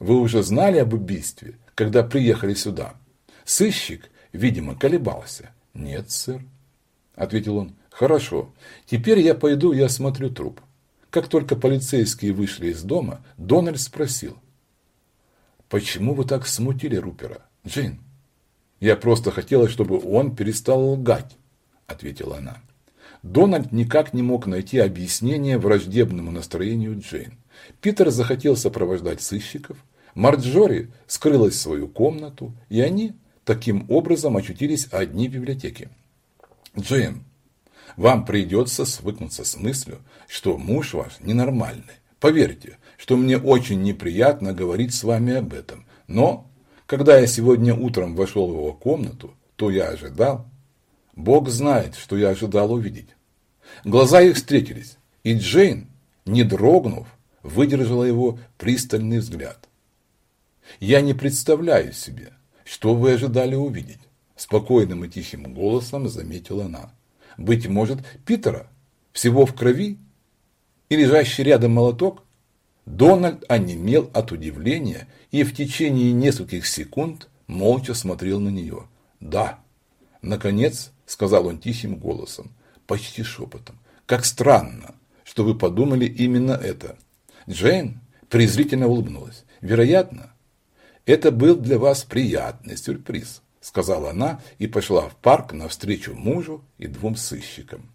вы уже знали об убийстве, когда приехали сюда? Сыщик, видимо, колебался. Нет, сэр, ответил он. Хорошо, теперь я пойду и осмотрю труп. Как только полицейские вышли из дома, Дональд спросил. Почему вы так смутили Рупера, Джейн? Я просто хотела, чтобы он перестал лгать, ответила она. Дональд никак не мог найти объяснение враждебному настроению Джейн. Питер захотел сопровождать сыщиков, Марджори скрылась в свою комнату, и они таким образом очутились одни в библиотеке. Джейн, вам придется свыкнуться с мыслью, что муж ваш ненормальный. Поверьте, что мне очень неприятно говорить с вами об этом, но когда я сегодня утром вошел в его комнату, то я ожидал, Бог знает, что я ожидал увидеть. Глаза их встретились, и Джейн, не дрогнув, выдержала его пристальный взгляд. «Я не представляю себе, что вы ожидали увидеть», спокойным и тихим голосом заметила она. «Быть может, Питера? Всего в крови? И лежащий рядом молоток?» Дональд онемел от удивления и в течение нескольких секунд молча смотрел на нее. «Да», – наконец сказал он тихим голосом, почти шепотом. «Как странно, что вы подумали именно это». Джейн презрительно улыбнулась. «Вероятно, это был для вас приятный сюрприз», – сказала она и пошла в парк навстречу мужу и двум сыщикам.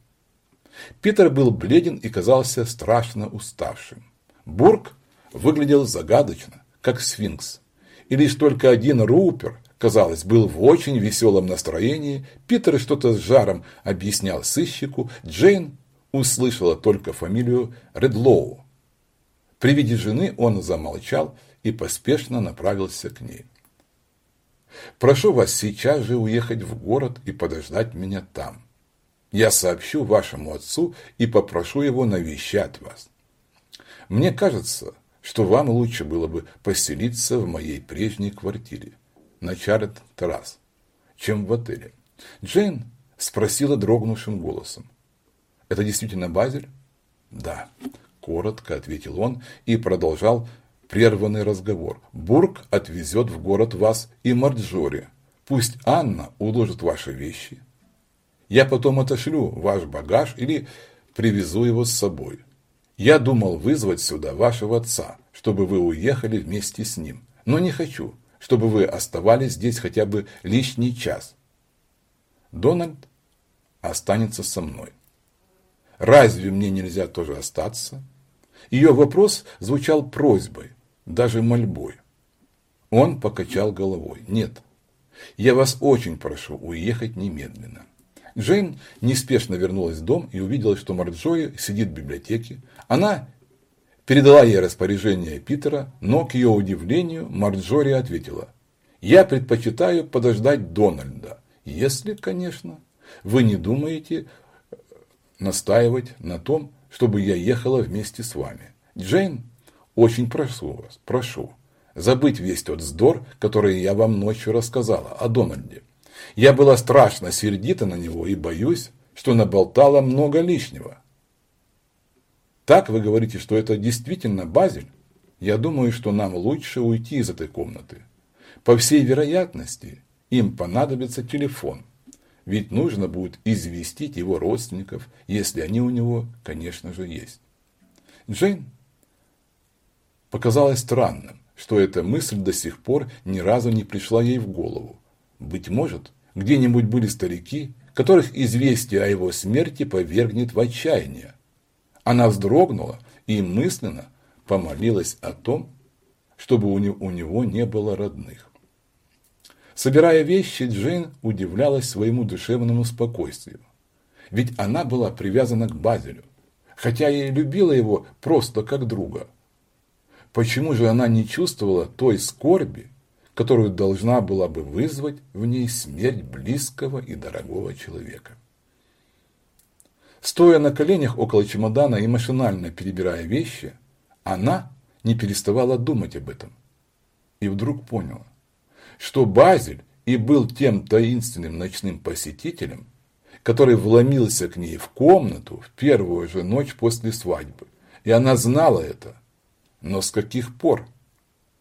Питер был бледен и казался страшно уставшим. Бург выглядел загадочно, как сфинкс. И лишь только один Рупер, казалось, был в очень веселом настроении. Питер что-то с жаром объяснял сыщику. Джейн услышала только фамилию Редлоу. При виде жены он замолчал и поспешно направился к ней. «Прошу вас сейчас же уехать в город и подождать меня там. Я сообщу вашему отцу и попрошу его навещать вас. Мне кажется, что вам лучше было бы поселиться в моей прежней квартире на Чарет Террас, чем в отеле. Джейн спросила дрогнувшим голосом. Это действительно Базель? Да, коротко ответил он и продолжал прерванный разговор. Бург отвезет в город вас и Марджори. Пусть Анна уложит ваши вещи. Я потом отошлю ваш багаж или привезу его с собой. Я думал вызвать сюда вашего отца, чтобы вы уехали вместе с ним. Но не хочу, чтобы вы оставались здесь хотя бы лишний час. Дональд останется со мной. Разве мне нельзя тоже остаться? Ее вопрос звучал просьбой, даже мольбой. Он покачал головой. Нет, я вас очень прошу уехать немедленно. Джейн неспешно вернулась в дом и увидела, что Марджори сидит в библиотеке. Она передала ей распоряжение Питера, но, к ее удивлению, Марджори ответила. «Я предпочитаю подождать Дональда, если, конечно, вы не думаете э, настаивать на том, чтобы я ехала вместе с вами. Джейн, очень прошу вас, прошу, забыть весь тот вздор, который я вам ночью рассказала о Дональде. Я была страшно сердита на него и боюсь, что наболтала много лишнего. Так вы говорите, что это действительно Базель? Я думаю, что нам лучше уйти из этой комнаты. По всей вероятности, им понадобится телефон. Ведь нужно будет известить его родственников, если они у него, конечно же, есть. Джейн показалось странным, что эта мысль до сих пор ни разу не пришла ей в голову. Быть может, где-нибудь были старики, которых известие о его смерти повергнет в отчаяние. Она вздрогнула и мысленно помолилась о том, чтобы у него не было родных. Собирая вещи, Джейн удивлялась своему душевному спокойствию. Ведь она была привязана к Базелю, хотя и любила его просто как друга. Почему же она не чувствовала той скорби, которую должна была бы вызвать в ней смерть близкого и дорогого человека. Стоя на коленях около чемодана и машинально перебирая вещи, она не переставала думать об этом. И вдруг поняла, что Базель и был тем таинственным ночным посетителем, который вломился к ней в комнату в первую же ночь после свадьбы. И она знала это. Но с каких пор?